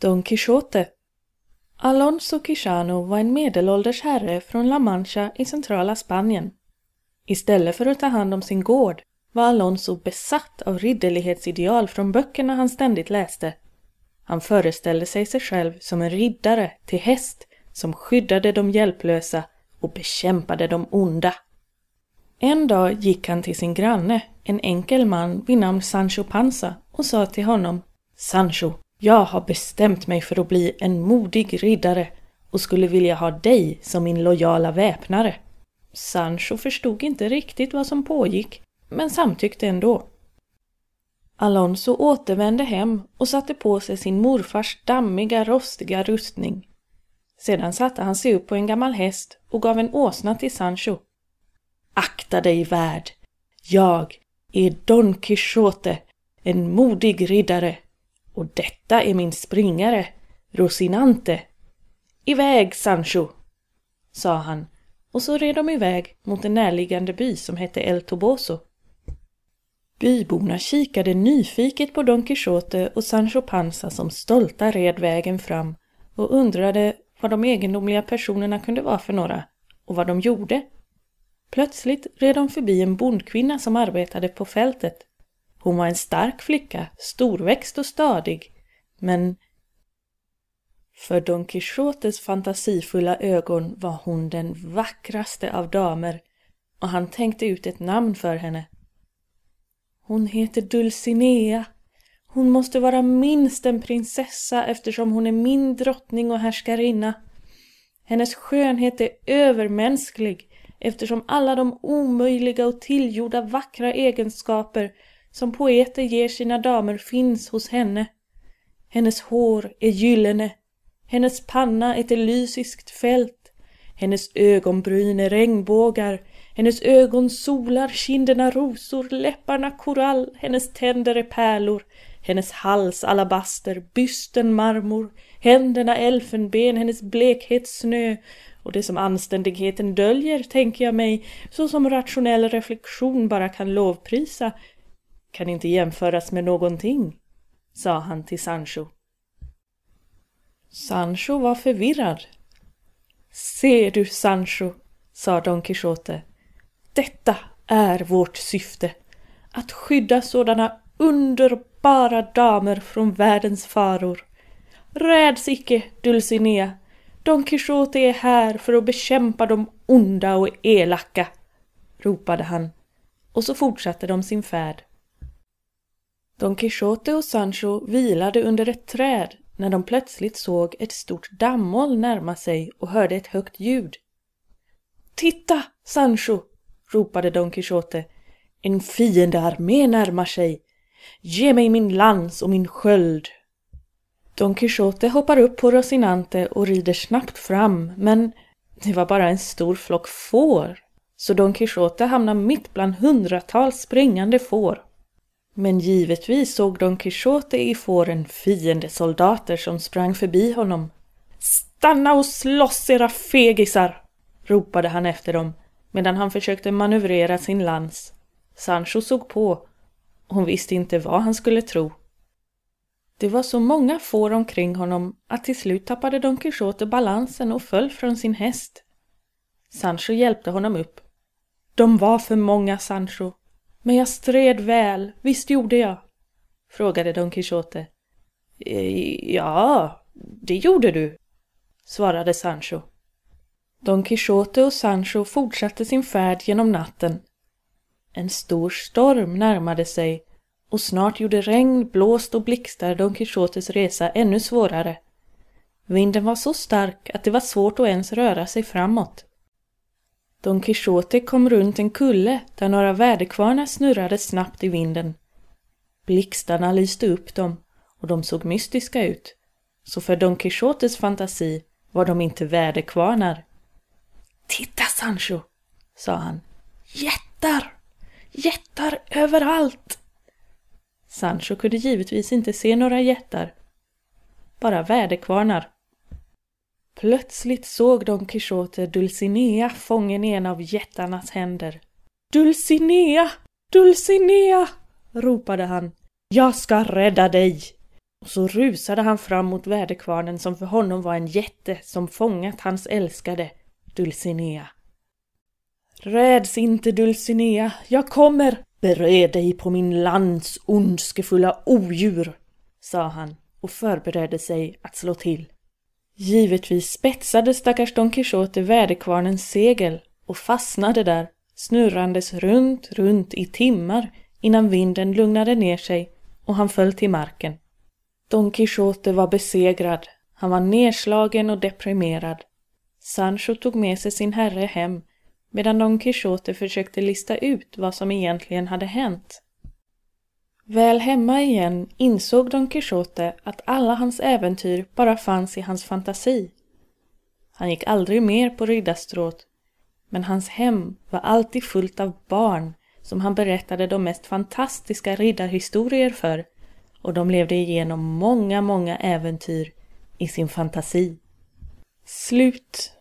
Don Quijote Alonso Quixano var en medelålders herre från La Mancha i centrala Spanien. Istället för att ta hand om sin gård var Alonso besatt av ridderlighetsideal från böckerna han ständigt läste. Han föreställde sig sig själv som en riddare till häst som skyddade de hjälplösa och bekämpade de onda. En dag gick han till sin granne, en enkel man vid namn Sancho Panza, och sa till honom Sancho, jag har bestämt mig för att bli en modig riddare och skulle vilja ha dig som min lojala väpnare. Sancho förstod inte riktigt vad som pågick, men samtyckte ändå. Alonso återvände hem och satte på sig sin morfars dammiga, rostiga rustning. Sedan satte han sig upp på en gammal häst och gav en åsna till Sancho. Akta dig, värd! Jag är Don Quixote, en modig riddare, och detta är min springare, Rosinante. Iväg, Sancho! sa han, och så red de iväg mot en närliggande by som hette El Toboso. Byborna kikade nyfiket på Don Quixote och Sancho Panza som stolta red vägen fram och undrade vad de egendomliga personerna kunde vara för några och vad de gjorde. Plötsligt red de förbi en bondkvinna som arbetade på fältet. Hon var en stark flicka, storväxt och stadig, men för Don Quixotes fantasifulla ögon var hon den vackraste av damer och han tänkte ut ett namn för henne. Hon heter Dulcinea. Hon måste vara minst en prinsessa eftersom hon är min drottning och härskarinna. Hennes skönhet är övermänsklig eftersom alla de omöjliga och tillgjorda vackra egenskaper som poeter ger sina damer finns hos henne. Hennes hår är gyllene, hennes panna ett elysiskt fält, hennes ögonbryn är regnbågar, hennes ögon solar, kinderna rosor, läpparna korall, hennes tänder är pärlor, hennes hals alabaster, bysten marmor, händerna elfenben, hennes blekhet snö. Och det som anständigheten döljer, tänker jag mig, så som rationell reflektion bara kan lovprisa, kan inte jämföras med någonting, sa han till Sancho. Sancho var förvirrad. Ser du, Sancho, sa Don Quixote, detta är vårt syfte, att skydda sådana underbara damer från världens faror. Räds icke, Dulcinea, Don Quixote är här för att bekämpa de onda och elaka, ropade han, och så fortsatte de sin färd. Don Quixote och Sancho vilade under ett träd när de plötsligt såg ett stort dammoln närma sig och hörde ett högt ljud. Titta, Sancho! ropade Don Quixote. En fiendearmé närmar sig. Ge mig min lans och min sköld. Don Quixote hoppar upp på Rosinante och rider snabbt fram, men det var bara en stor flock får, så Don Quixote hamnar mitt bland hundratals springande får. Men givetvis såg Don Quixote i fåren fiendesoldater som sprang förbi honom. Stanna och slåss era fegisar! ropade han efter dem medan han försökte manövrera sin lans. Sancho såg på. Hon visste inte vad han skulle tro. Det var så många får omkring honom att till slut tappade Don Quixote balansen och föll från sin häst. Sancho hjälpte honom upp. De var för många, Sancho. Men jag stred väl, visst gjorde jag? frågade Don Quixote. E ja, det gjorde du, svarade Sancho. Don Quixote och Sancho fortsatte sin färd genom natten. En stor storm närmade sig och snart gjorde regn, blåst och blixtar Don Quixotes resa ännu svårare. Vinden var så stark att det var svårt att ens röra sig framåt. Don Quixote kom runt en kulle där några väderkvarnar snurrade snabbt i vinden. Blixtarna lyste upp dem och de såg mystiska ut. Så för Don Quixotes fantasi var de inte väderkvarnar. Titta Sancho, sa han. Jättar! Jättar överallt! Sancho kunde givetvis inte se några jättar. Bara väderkvarnar. Plötsligt såg Don Quixote Dulcinea fången i en av jättarnas händer. Dulcinea! Dulcinea! ropade han. Jag ska rädda dig! Och så rusade han fram mot väderkvarnen som för honom var en jätte som fångat hans älskade, Dulcinea. Räds inte Dulcinea, jag kommer! Bered dig på min lands ondskefulla odjur, sa han och förberedde sig att slå till. Givetvis spetsade stackars Don Quijote väderkvarnens segel och fastnade där, snurrandes runt, runt i timmar innan vinden lugnade ner sig och han föll till marken. Don Quijote var besegrad, han var nedslagen och deprimerad. Sancho tog med sig sin herre hem medan Don Quijote försökte lista ut vad som egentligen hade hänt. Väl hemma igen insåg Don Quijote att alla hans äventyr bara fanns i hans fantasi. Han gick aldrig mer på riddarstråt, men hans hem var alltid fullt av barn som han berättade de mest fantastiska riddarhistorier för och de levde igenom många, många äventyr i sin fantasi. Slut